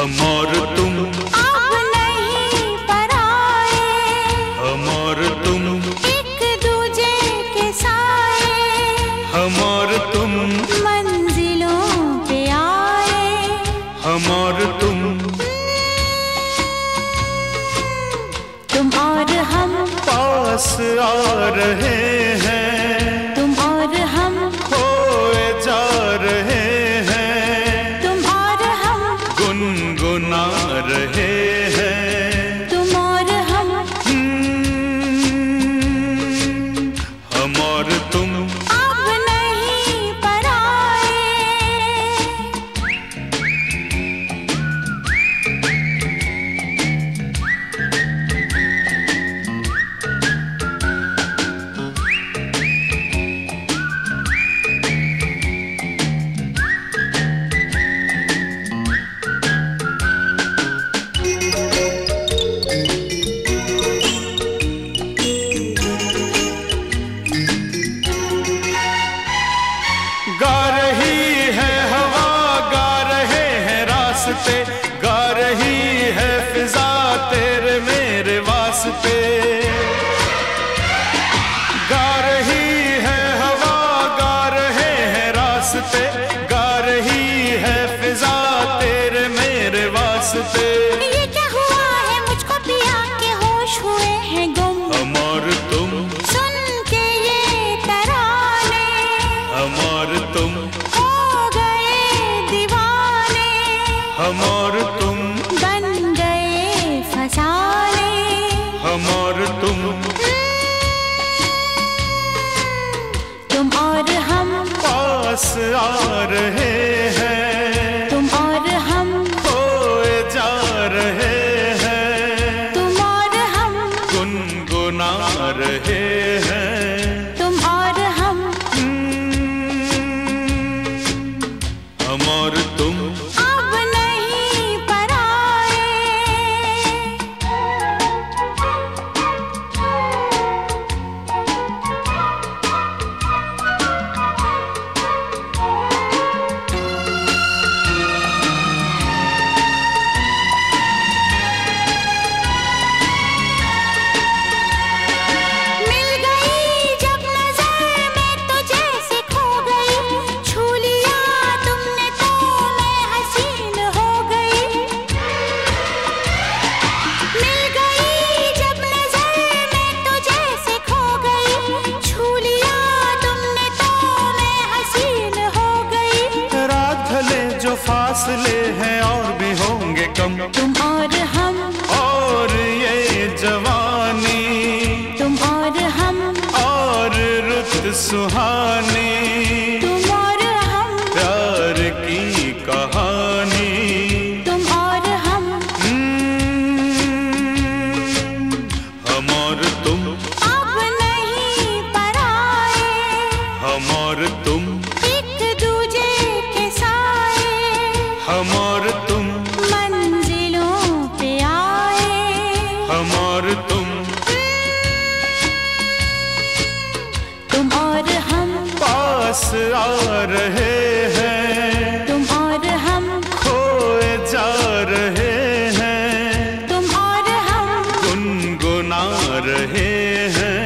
अमर तुम। अब नहीं पराए अमर तुम। एक दूजे के साए अमर तुम। मंजिलों पे आए अमर तुम। तुम और हम पास आ रहे हैं। गा रही है हवा, गा रहे हैं रास्ते। गा रही है फिजा तेरे मेरे वास्ते। आ रहे हैं। तुम और हम खोए जा रहे हैं। तुम और हम गुनगुना रहे हैं। सुहाना पास आ रहे हैं। तुम और हम खोए जा रहे हैं। तुम और हम गुनगुना रहे हैं।